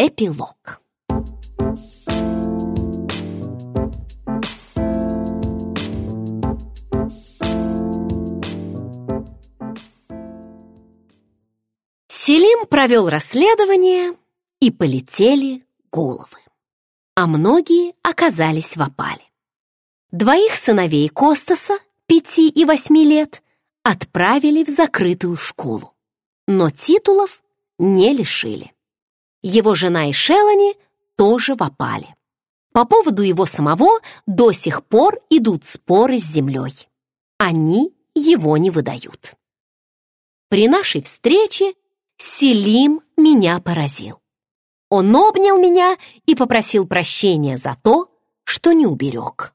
Эпилог Селим провел расследование, и полетели головы. А многие оказались в опале. Двоих сыновей Костаса, пяти и восьми лет, отправили в закрытую школу. Но титулов не лишили. Его жена и Шелани тоже в опале. По поводу его самого до сих пор идут споры с землей. Они его не выдают. При нашей встрече Селим меня поразил. Он обнял меня и попросил прощения за то, что не уберег.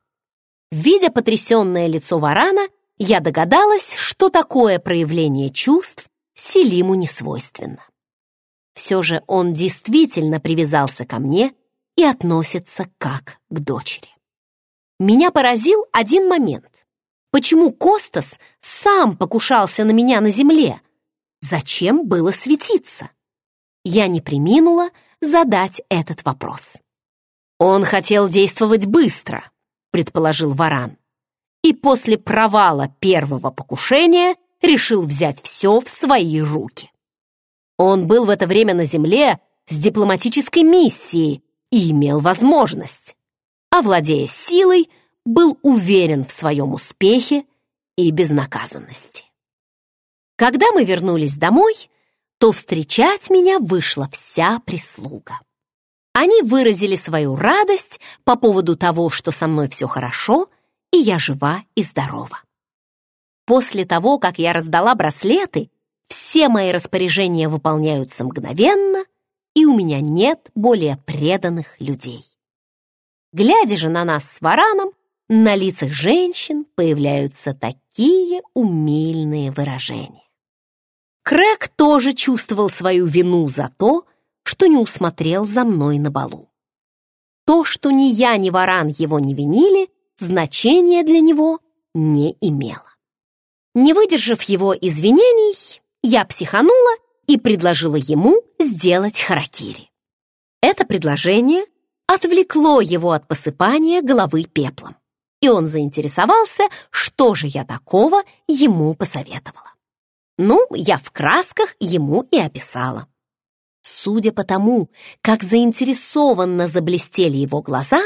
Видя потрясенное лицо варана, я догадалась, что такое проявление чувств Селиму не свойственно. Все же он действительно привязался ко мне и относится как к дочери. Меня поразил один момент. Почему Костас сам покушался на меня на земле? Зачем было светиться? Я не приминула задать этот вопрос. «Он хотел действовать быстро», — предположил Варан. «И после провала первого покушения решил взять все в свои руки. Он был в это время на Земле с дипломатической миссией и имел возможность, а, владея силой, был уверен в своем успехе и безнаказанности. Когда мы вернулись домой, то встречать меня вышла вся прислуга. Они выразили свою радость по поводу того, что со мной все хорошо, и я жива и здорова. После того, как я раздала браслеты, все мои распоряжения выполняются мгновенно, и у меня нет более преданных людей. Глядя же на нас с Вараном, на лицах женщин появляются такие умильные выражения. Крэг тоже чувствовал свою вину за то, что не усмотрел за мной на балу. То, что ни я, ни Варан его не винили, значения для него не имело. Не выдержав его извинений, я психанула и предложила ему сделать харакири. Это предложение отвлекло его от посыпания головы пеплом, и он заинтересовался, что же я такого ему посоветовала. Ну, я в красках ему и описала. Судя по тому, как заинтересованно заблестели его глаза,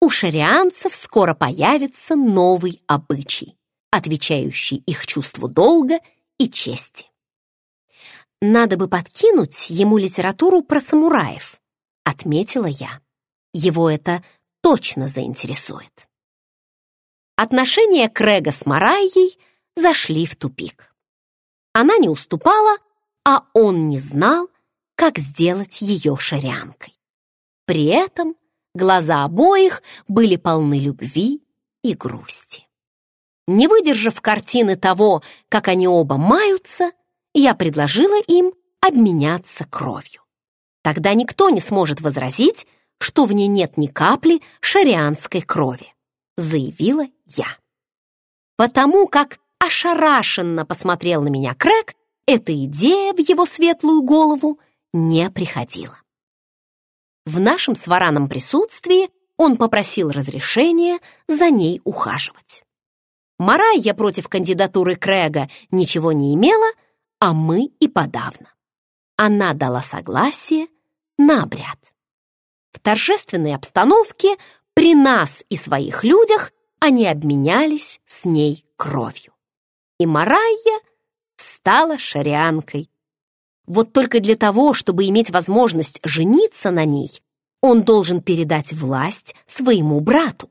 у шарианцев скоро появится новый обычай, отвечающий их чувству долга и чести. Надо бы подкинуть ему литературу про самураев, отметила я. Его это точно заинтересует. Отношения Крэга с Марайей зашли в тупик. Она не уступала, а он не знал, как сделать ее шарянкой. При этом глаза обоих были полны любви и грусти. Не выдержав картины того, как они оба маются, я предложила им обменяться кровью. Тогда никто не сможет возразить, что в ней нет ни капли шарианской крови, заявила я. Потому как ошарашенно посмотрел на меня Крэг, эта идея в его светлую голову не приходила. В нашем с Вараном присутствии он попросил разрешения за ней ухаживать. Марайя против кандидатуры Крэга ничего не имела, а мы и подавно. Она дала согласие на обряд. В торжественной обстановке при нас и своих людях они обменялись с ней кровью и Марайя стала шарианкой. Вот только для того, чтобы иметь возможность жениться на ней, он должен передать власть своему брату,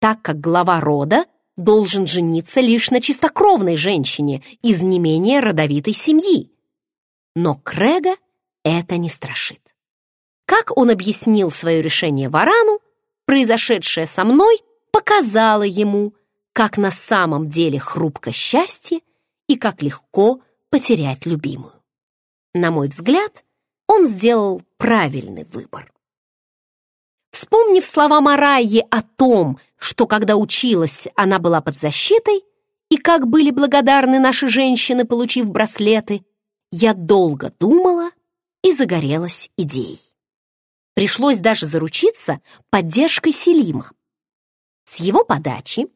так как глава рода должен жениться лишь на чистокровной женщине из не менее родовитой семьи. Но Крэга это не страшит. Как он объяснил свое решение Варану, произошедшее со мной показало ему, как на самом деле хрупко счастье и как легко потерять любимую. На мой взгляд, он сделал правильный выбор. Вспомнив слова Марайи о том, что когда училась, она была под защитой, и как были благодарны наши женщины, получив браслеты, я долго думала и загорелась идеей. Пришлось даже заручиться поддержкой Селима. С его подачи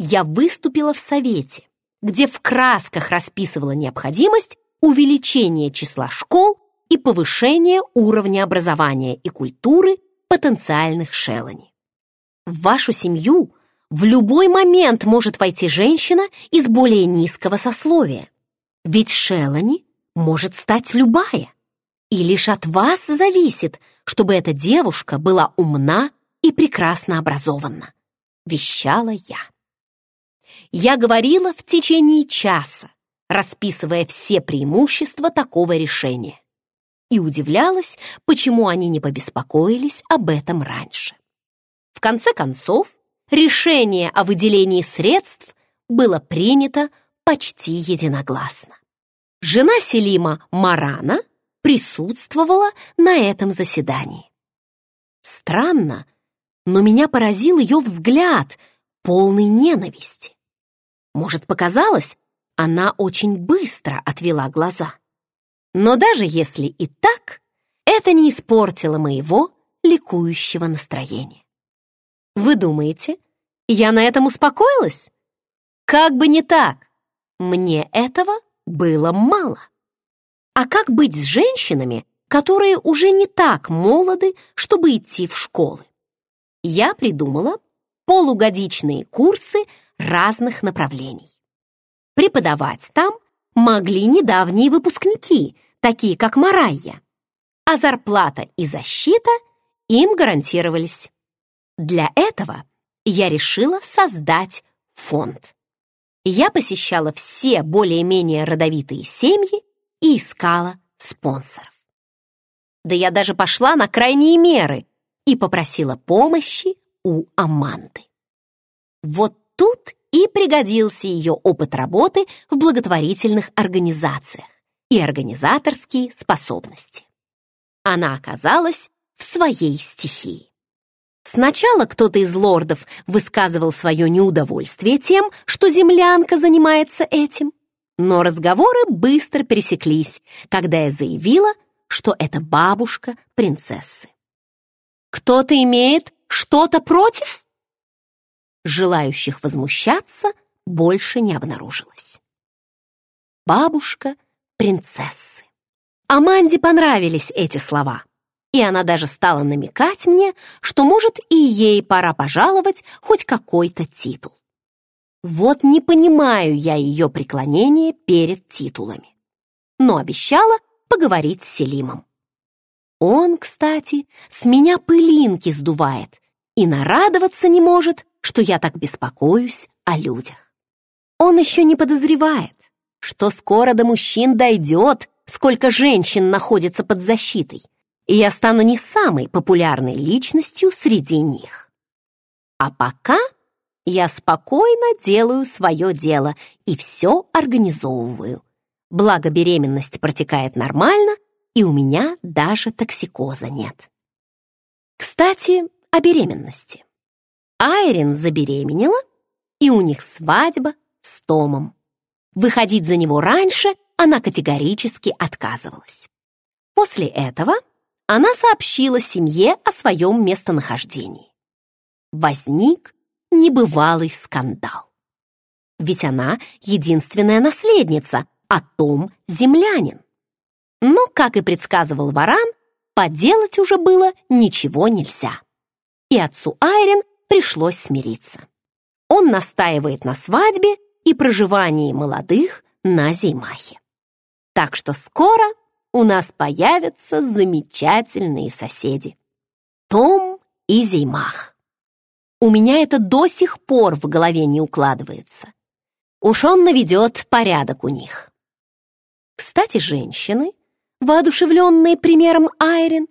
я выступила в Совете, где в красках расписывала необходимость увеличения числа школ и повышения уровня образования и культуры потенциальных шелани. В вашу семью в любой момент может войти женщина из более низкого сословия, ведь шелани может стать любая. И лишь от вас зависит, чтобы эта девушка была умна и прекрасно образована, вещала я. Я говорила в течение часа, расписывая все преимущества такого решения, и удивлялась, почему они не побеспокоились об этом раньше. В конце концов, решение о выделении средств было принято почти единогласно. Жена Селима Марана присутствовала на этом заседании. Странно, но меня поразил ее взгляд, полный ненависти. Может, показалось, она очень быстро отвела глаза. Но даже если и так, это не испортило моего ликующего настроения. Вы думаете, я на этом успокоилась? Как бы не так, мне этого было мало. А как быть с женщинами, которые уже не так молоды, чтобы идти в школы? Я придумала полугодичные курсы разных направлений. Преподавать там могли недавние выпускники, такие как Марайя, а зарплата и защита им гарантировались. Для этого я решила создать фонд. Я посещала все более-менее родовитые семьи и искала спонсоров. Да я даже пошла на крайние меры и попросила помощи у Аманды. Вот тут и пригодился ее опыт работы в благотворительных организациях и организаторские способности. Она оказалась в своей стихии. Сначала кто-то из лордов высказывал свое неудовольствие тем, что землянка занимается этим, но разговоры быстро пересеклись, когда я заявила, что это бабушка принцессы. «Кто-то имеет что-то против?» Желающих возмущаться больше не обнаружилось. Бабушка принцессы. Аманде понравились эти слова, и она даже стала намекать мне, что, может, и ей пора пожаловать хоть какой-то титул. Вот не понимаю я ее преклонение перед титулами. Но обещала поговорить с Селимом. Он, кстати, с меня пылинки сдувает и нарадоваться не может, что я так беспокоюсь о людях. Он еще не подозревает, что скоро до мужчин дойдет, сколько женщин находится под защитой, и я стану не самой популярной личностью среди них. А пока я спокойно делаю свое дело и все организовываю. Благо беременность протекает нормально, и у меня даже токсикоза нет. Кстати, о беременности. Айрин забеременела, и у них свадьба с Томом. Выходить за него раньше она категорически отказывалась. После этого она сообщила семье о своем местонахождении. Возник небывалый скандал. Ведь она единственная наследница, а Том — землянин. Но, как и предсказывал Варан, поделать уже было ничего нельзя. И отцу Айрин пришлось смириться. Он настаивает на свадьбе и проживании молодых на Зеймахе. Так что скоро у нас появятся замечательные соседи. Том и Зеймах. У меня это до сих пор в голове не укладывается. Уж он наведет порядок у них. Кстати, женщины, воодушевленные примером Айрин,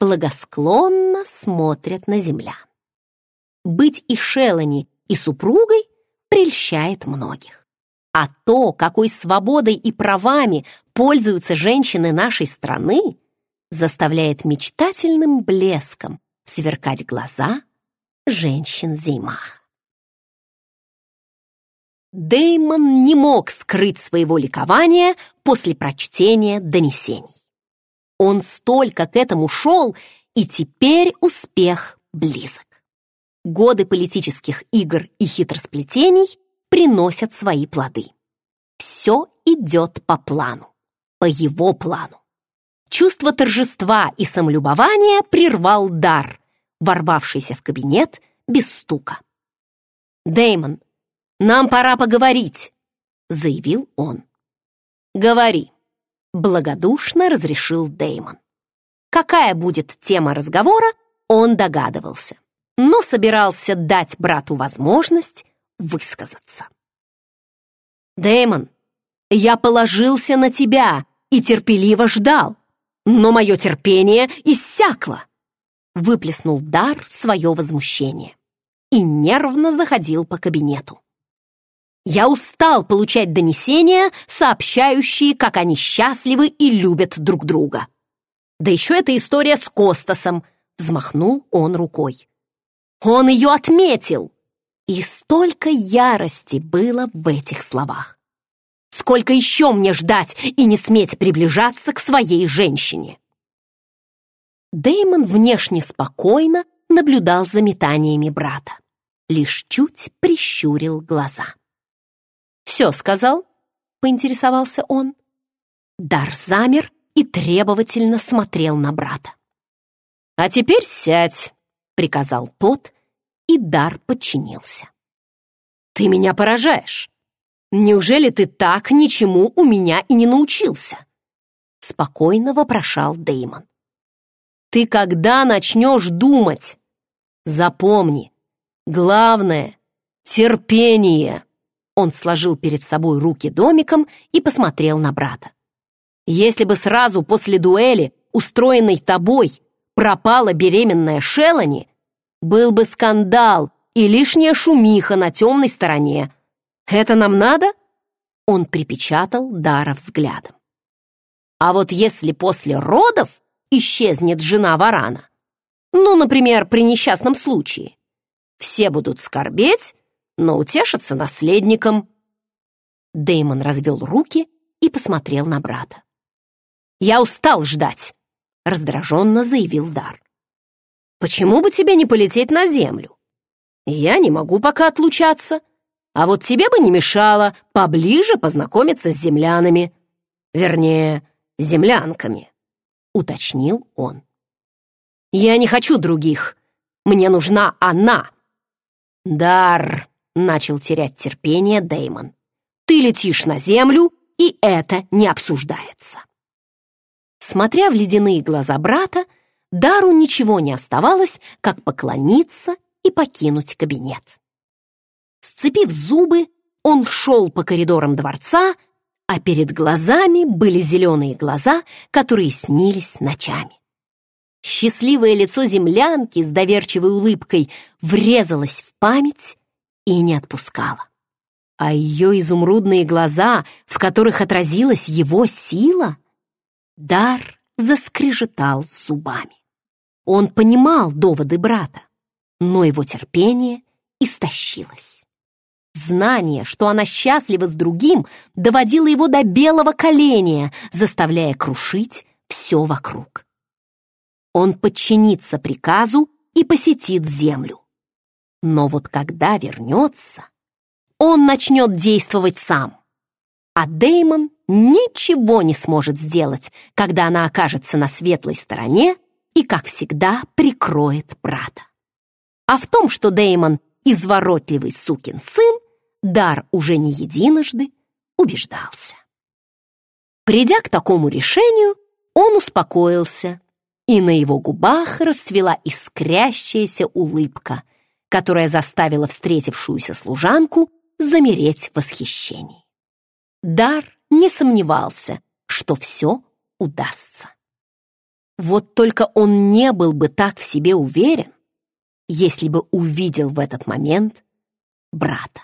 благосклонно смотрят на землян. Быть и Шелани, и супругой прельщает многих. А то, какой свободой и правами пользуются женщины нашей страны, заставляет мечтательным блеском сверкать глаза женщин Зеймах. Деймон не мог скрыть своего ликования после прочтения донесений. Он столько к этому шел и теперь успех близок. Годы политических игр и хитросплетений приносят свои плоды. Все идет по плану, по его плану. Чувство торжества и самолюбования прервал дар, ворвавшийся в кабинет без стука. Дэймон, нам пора поговорить», — заявил он. «Говори», — благодушно разрешил Дэймон. Какая будет тема разговора, он догадывался, но собирался дать брату возможность высказаться. Дэймон, я положился на тебя и терпеливо ждал, но мое терпение иссякло. Выплеснул Дар свое возмущение и нервно заходил по кабинету. Я устал получать донесения, сообщающие, как они счастливы и любят друг друга. Да еще эта история с Костасом, взмахнул он рукой. Он ее отметил. И столько ярости было в этих словах. Сколько еще мне ждать и не сметь приближаться к своей женщине? Дэймон внешне спокойно наблюдал за метаниями брата. Лишь чуть прищурил глаза. «Все сказал?» — поинтересовался он. Дар замер и требовательно смотрел на брата. «А теперь сядь», — приказал тот, и Дар подчинился. «Ты меня поражаешь. Неужели ты так ничему у меня и не научился?» Спокойно вопрошал Деймон. «Ты когда начнешь думать? Запомни, главное — терпение!» Он сложил перед собой руки домиком и посмотрел на брата. «Если бы сразу после дуэли, устроенной тобой, пропала беременная Шелани, был бы скандал и лишняя шумиха на темной стороне. Это нам надо?» Он припечатал Дара взглядом. «А вот если после родов исчезнет жена Варана, ну, например, при несчастном случае, все будут скорбеть, но утешится наследником». Деймон развел руки и посмотрел на брата. «Я устал ждать», — раздраженно заявил Дар. «Почему бы тебе не полететь на землю? Я не могу пока отлучаться, а вот тебе бы не мешало поближе познакомиться с землянами, вернее, землянками», — уточнил он. «Я не хочу других, мне нужна она». «Дар», Начал терять терпение Деймон. Ты летишь на землю, и это не обсуждается. Смотря в ледяные глаза брата, Дару ничего не оставалось, как поклониться и покинуть кабинет. Сцепив зубы, он шел по коридорам дворца, а перед глазами были зеленые глаза, которые снились ночами. Счастливое лицо землянки с доверчивой улыбкой врезалось в память, и не отпускала. А ее изумрудные глаза, в которых отразилась его сила, дар заскрежетал зубами. Он понимал доводы брата, но его терпение истощилось. Знание, что она счастлива с другим, доводило его до белого коленя, заставляя крушить все вокруг. Он подчинится приказу и посетит землю. Но вот когда вернется, он начнет действовать сам. А Деймон ничего не сможет сделать, когда она окажется на светлой стороне и, как всегда, прикроет брата. А в том, что Деймон изворотливый сукин сын, Дар уже не единожды убеждался. Придя к такому решению, он успокоился, и на его губах расцвела искрящаяся улыбка, которая заставила встретившуюся служанку замереть в восхищении. Дар не сомневался, что все удастся. Вот только он не был бы так в себе уверен, если бы увидел в этот момент брата.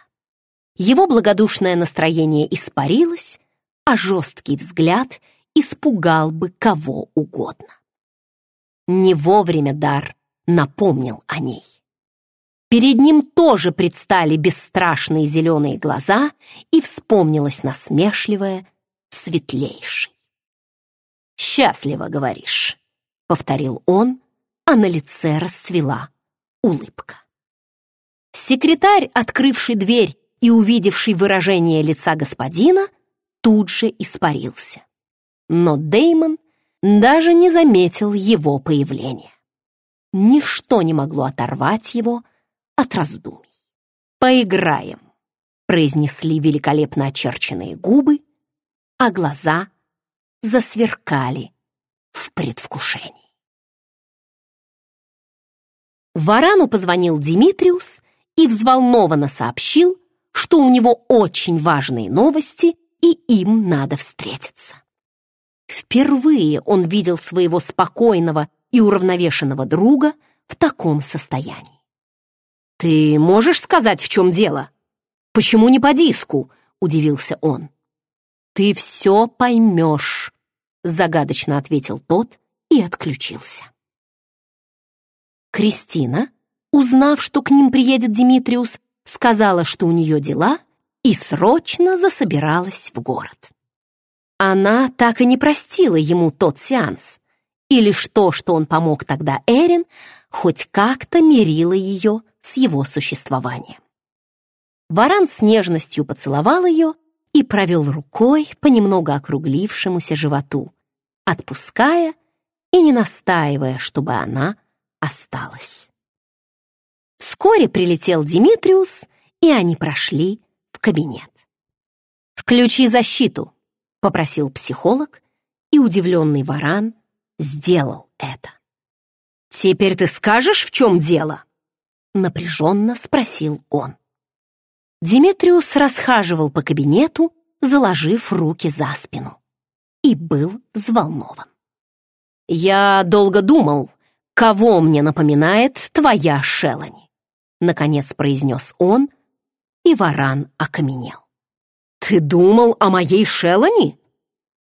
Его благодушное настроение испарилось, а жесткий взгляд испугал бы кого угодно. Не вовремя Дар напомнил о ней. Перед ним тоже предстали бесстрашные зеленые глаза и вспомнилось насмешливое «светлейший». «Счастливо, говоришь», — повторил он, а на лице расцвела улыбка. Секретарь, открывший дверь и увидевший выражение лица господина, тут же испарился. Но Деймон даже не заметил его появления. Ничто не могло оторвать его от раздумий. «Поиграем», — произнесли великолепно очерченные губы, а глаза засверкали в предвкушении. Варану позвонил Димитриус и взволнованно сообщил, что у него очень важные новости и им надо встретиться. Впервые он видел своего спокойного и уравновешенного друга в таком состоянии. «Ты можешь сказать, в чем дело? Почему не по диску?» — удивился он. «Ты все поймешь», — загадочно ответил тот и отключился. Кристина, узнав, что к ним приедет Димитриус, сказала, что у нее дела, и срочно засобиралась в город. Она так и не простила ему тот сеанс, и лишь то, что он помог тогда Эрин, хоть как-то мирило ее с его существованием. Варан с нежностью поцеловал ее и провел рукой по немного округлившемуся животу, отпуская и не настаивая, чтобы она осталась. Вскоре прилетел Димитриус, и они прошли в кабинет. «Включи защиту», — попросил психолог, и удивленный варан сделал это. «Теперь ты скажешь, в чем дело?» — напряженно спросил он. Димитриус расхаживал по кабинету, заложив руки за спину, и был взволнован. «Я долго думал, кого мне напоминает твоя Шелани?» Наконец произнес он, и варан окаменел. «Ты думал о моей Шелани?»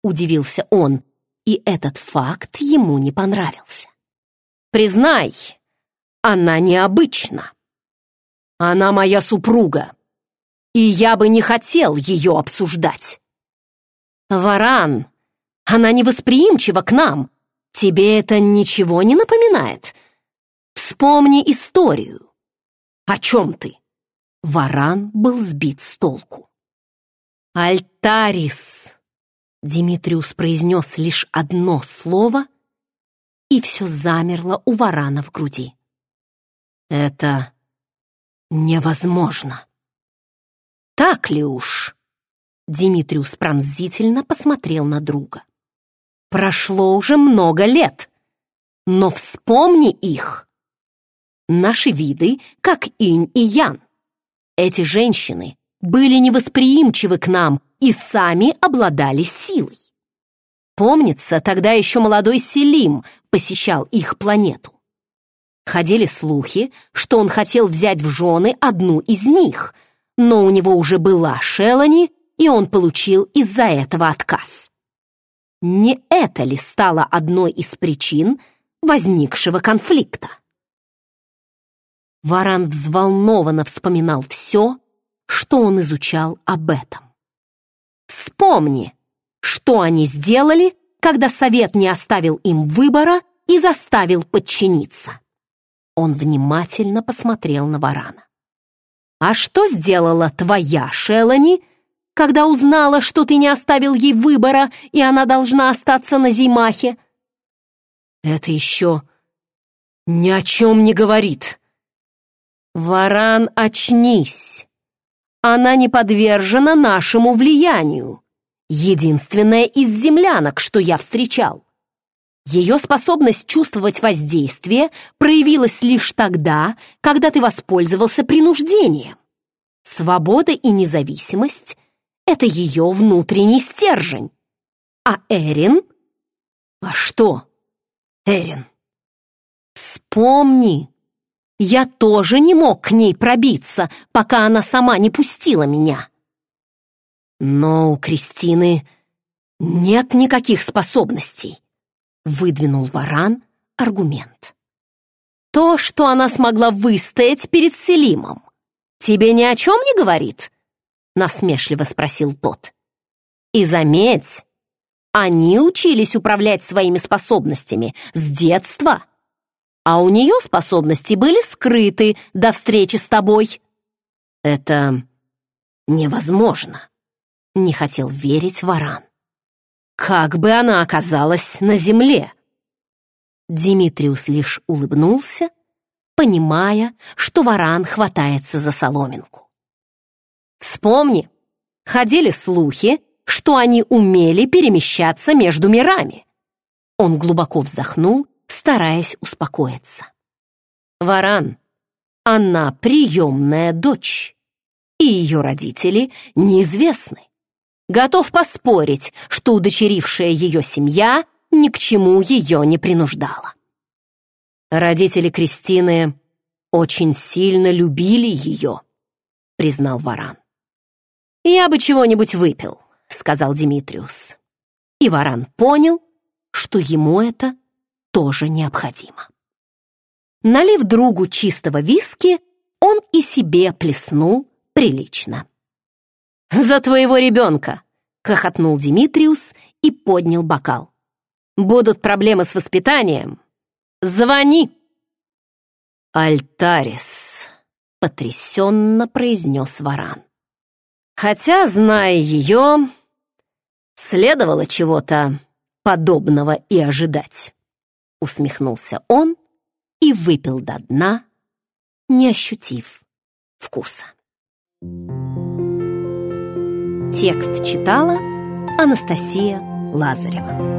Удивился он, и этот факт ему не понравился. «Признай, она необычна. Она моя супруга, и я бы не хотел ее обсуждать. Варан, она невосприимчива к нам, Тебе это ничего не напоминает? Вспомни историю. О чем ты? Варан был сбит с толку. «Альтарис!» Димитриус произнес лишь одно слово, и все замерло у варана в груди. «Это невозможно!» «Так ли уж?» Димитриус пронзительно посмотрел на друга. Прошло уже много лет, но вспомни их. Наши виды, как инь и ян. Эти женщины были невосприимчивы к нам и сами обладали силой. Помнится, тогда еще молодой Селим посещал их планету. Ходили слухи, что он хотел взять в жены одну из них, но у него уже была Шелани, и он получил из-за этого отказ. Не это ли стало одной из причин возникшего конфликта? Варан взволнованно вспоминал все, что он изучал об этом. Вспомни, что они сделали, когда совет не оставил им выбора и заставил подчиниться. Он внимательно посмотрел на Варана. «А что сделала твоя Шелани, когда узнала, что ты не оставил ей выбора, и она должна остаться на Зеймахе. Это еще ни о чем не говорит. Варан, очнись. Она не подвержена нашему влиянию. Единственная из землянок, что я встречал. Ее способность чувствовать воздействие проявилась лишь тогда, когда ты воспользовался принуждением. Свобода и независимость это ее внутренний стержень. А Эрин? А что, Эрин? Вспомни, я тоже не мог к ней пробиться, пока она сама не пустила меня. Но у Кристины нет никаких способностей, выдвинул Варан аргумент. То, что она смогла выстоять перед Селимом, тебе ни о чем не говорит? Насмешливо спросил тот. И заметь, они учились управлять своими способностями с детства. а у нее способности были скрыты до встречи с тобой. Это невозможно, не хотел верить Варан. Как бы она оказалась на земле? Димитриус лишь улыбнулся, понимая, что Варан хватается за соломинку. Вспомни, ходили слухи, что они умели перемещаться между мирами. Он глубоко вздохнул, стараясь успокоиться. Варан, она приемная дочь, и ее родители неизвестны. Готов поспорить, что удочерившая ее семья ни к чему ее не принуждала. Родители Кристины очень сильно любили ее, признал Варан. «Я бы чего-нибудь выпил», — сказал Димитриус. И Варан понял, что ему это тоже необходимо. Налив другу чистого виски, он и себе плеснул прилично. «За твоего ребенка!» — хохотнул Димитриус и поднял бокал. «Будут проблемы с воспитанием? Звони!» «Альтарис!» — потрясенно произнес Варан. Хотя, зная ее, следовало чего-то подобного и ожидать. Усмехнулся он и выпил до дна, не ощутив вкуса. Текст читала Анастасия Лазарева.